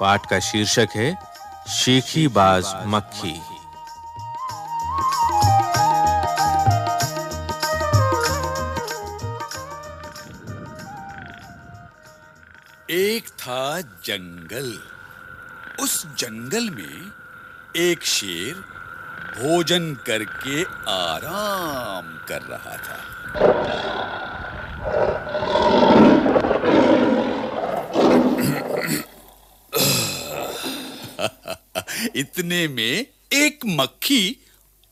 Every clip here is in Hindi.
पाठ का शीर्षक है शीखी बाज मक्खी। एक था जंगल। उस जंगल में एक शेर भोजन करके आराम कर रहा था। इतने में एक मक्खी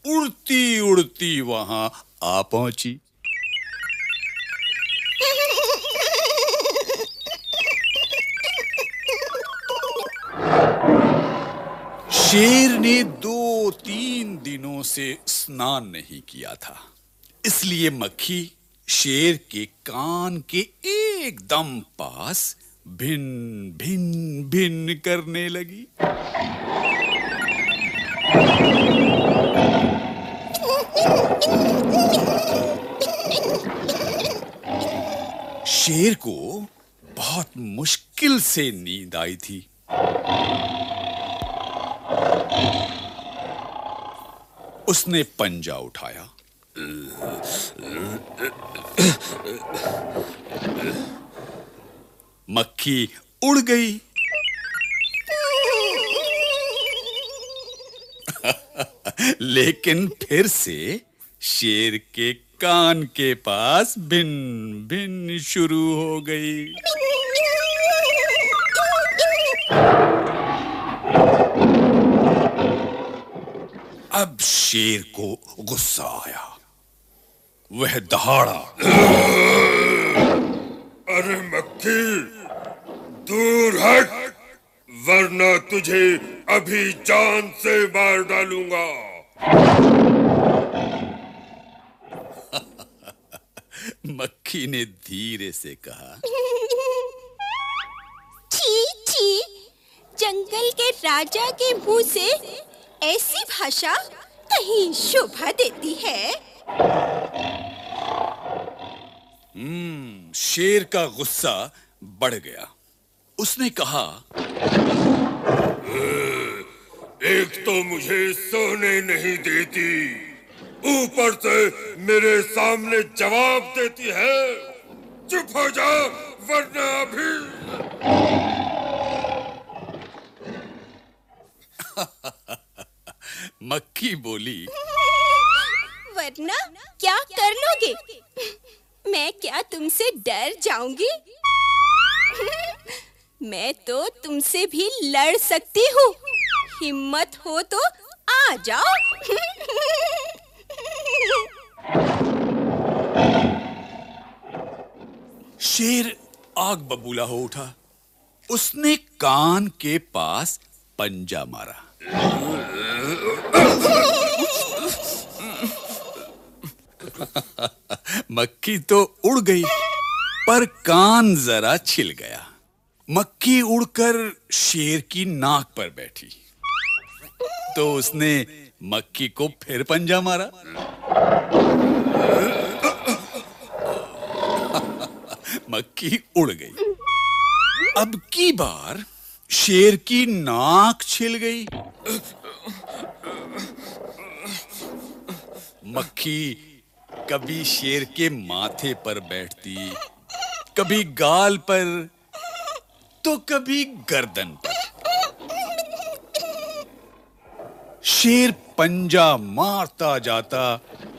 उड़ती उड़ती वहाँ आ पहुँची। शेर ने दो तीन दिनों से स्नान नहीं किया था। इसलिए मक्खी शेर के कान के एकदम पास भिन भिन भिन करने लगी। शेर को बहुत मुश्किल से नींद आई थी। उसने पंजा उठाया। मक्खी उड़ गई। लेकिन फिर से शेर के कान के पास भिन भिन शुरू हो गई। अब शेर को गुस्सा आया। वह दहाड़ा। अरे मक्खी, दूर हट, वरना तुझे अभी जान से मार डालूँगा। मक्खी ने धीरे से कहा छी छी जंगल के राजा के मुँह से ऐसी भाषा कहीं शोभा देती है। हम्म शेर का गुस्सा बढ़ गया। उसने कहा एक तो मुझे सोने नहीं देती। ऊपर से मेरे सामने जवाब देती है चुप हो जा वरना अभी मक्खी बोली। वरना क्या कर लोगे? मैं क्या तुमसे डर जाऊँगी? मैं तो तुमसे भी लड़ सकती हूँ। हिम्मत हो तो आ जाओ। शेर आग बबूला हो उठा। उसने कान के पास पंजा मारा। मक्खी तो उड़ गई, पर कान जरा छिल गया। मक्खी उड़कर शेर की नाक पर बैठी। तो उसने मक्खी को फिर पंजा मारा। मक्खी उड़ गई। अब की बार शेर की नाक छिल गई। मक्खी कभी शेर के माथे पर बैठती, कभी गाल पर तो कभी गर्दन पर। शेर पंजा मारता जाता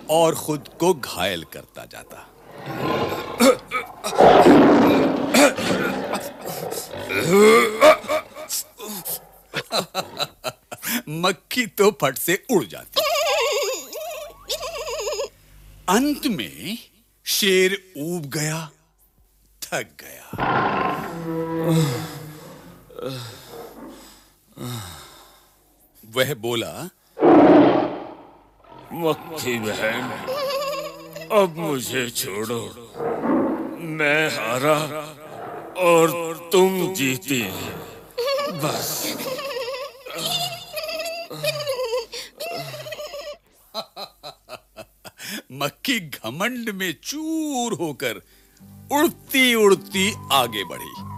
और खुद को घायल करता जाता। मक्खी तो फट से उड़ जाती। अंत में शेर ऊब गया, थक गया। वह बोला मक्खी बहन अब मुझे छोड़ो। मैं हारा और तुम जीती बस। मक्खी घमंड में चूर होकर उड़ती उड़ती आगे बढ़ी।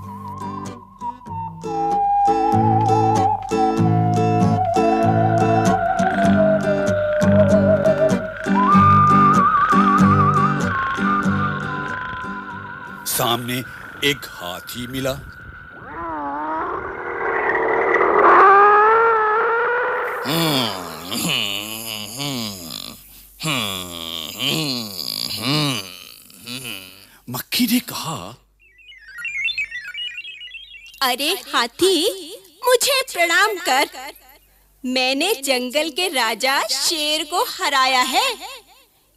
सामने एक हाथी मिला। मक्खी ने कहा, अरे हाथी, मुझे प्रणाम कर। मैंने जंगल के राजा शेर को हराया है।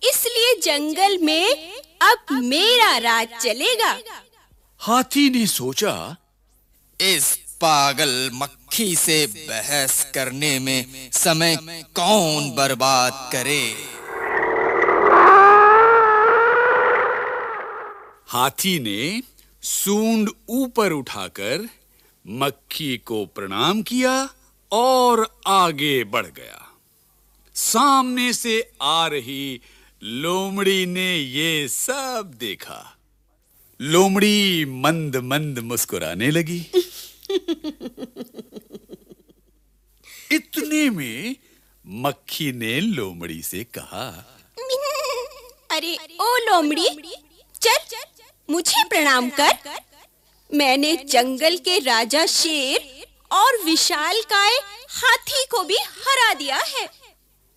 इसलिए जंगल में अब मेरा राज चलेगा। हाथी ने सोचा, इस पागल मक्खी से बहस करने में समय कौन बर्बाद करे? हाथी ने सूंड ऊपर उठाकर मक्खी को प्रणाम किया और आगे बढ़ गया। सामने से आ रही लोमड़ी ने ये सब देखा। लोमड़ी मंद मंद मुस्कुराने लगी। इतने में मक्खी ने लोमड़ी से कहा अरे ओ लोमड़ी चल मुझे प्रणाम कर। मैंने जंगल के राजा शेर और विशाल काय हाथी को भी हरा दिया है।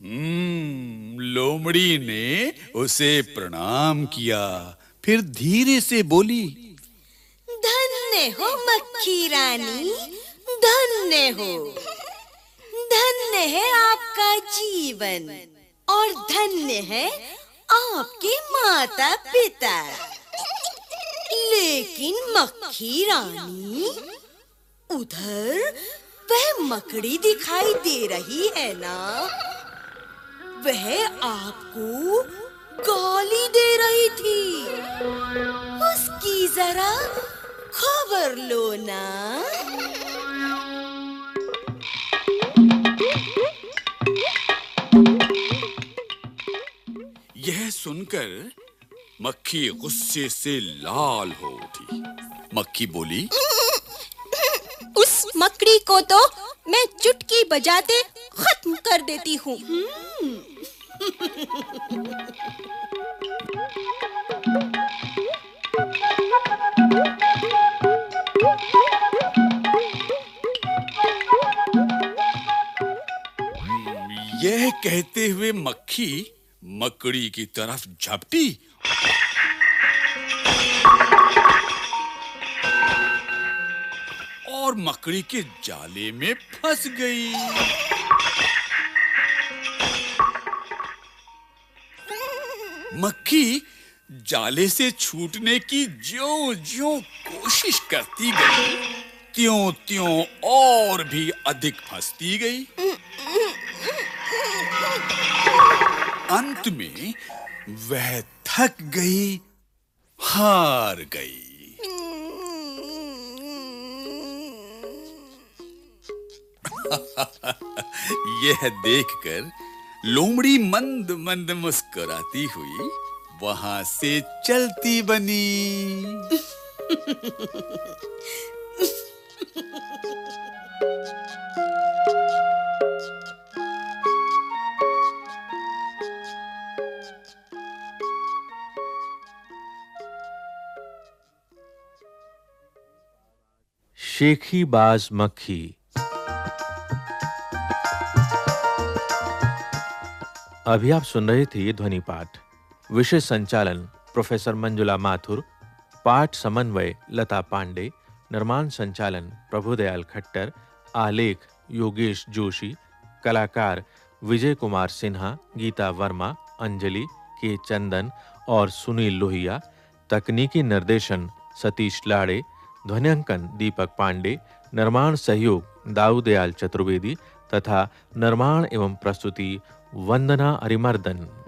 हम्म, लोमड़ी ने उसे प्रणाम किया, फिर धीरे से बोली, धन्य हो मक्खी रानी, धन्य हो। धन्य है आपका जीवन और धन्य है आपके माता पिता लेकिन मक्खी रानी, उधर वह मकड़ी दिखाई दे रही है ना? वह आपको गाली दे रही थी। उसकी जरा खबर लो ना। यह सुनकर मक्खी गुस्से से लाल हो उठी। मक्खी बोली उस मकड़ी को तो मैं चुटकी बजाते खत्म कर देती हूँ। यह कहते हुए मक्खी मकड़ी की तरफ़ झपटी। और मकड़ी के जाले में फंस गई। मक्खी जाले से छूटने की ज्यो ज्यो कोशिश करती गई त्यों त्यों और भी अधिक फंसती गई। अंत में वह थक गई, हार गई। यह देखकर लोमड़ी मंद मंद मुस्कुराती हुई वहाँ से चलती बनी। शेखी बाज मक्खी। अभी आप सुन रहे थे ध्वनि पाठ। विषय संचालन, प्रोफेसर मंजुला माथुर। पाठ समन्वय, लता पांडे। निर्माण संचालन, प्रभुदयाल खट्टर। आलेख, योगेश जोशी। कलाकार, विजय कुमार सिन्हा। गीता वर्मा, अंजलि, के चंदन और सुनील लोहिया। तकनीकी निर्देशन, सतीश लाड़े। ध्वनियांकन, दीपक पांडे। निर्माण सहयोग, दाऊदयाल चतुर्वेदी। तथा निर्माण एवं प्रस्तुति वंदना अरिमर्दन।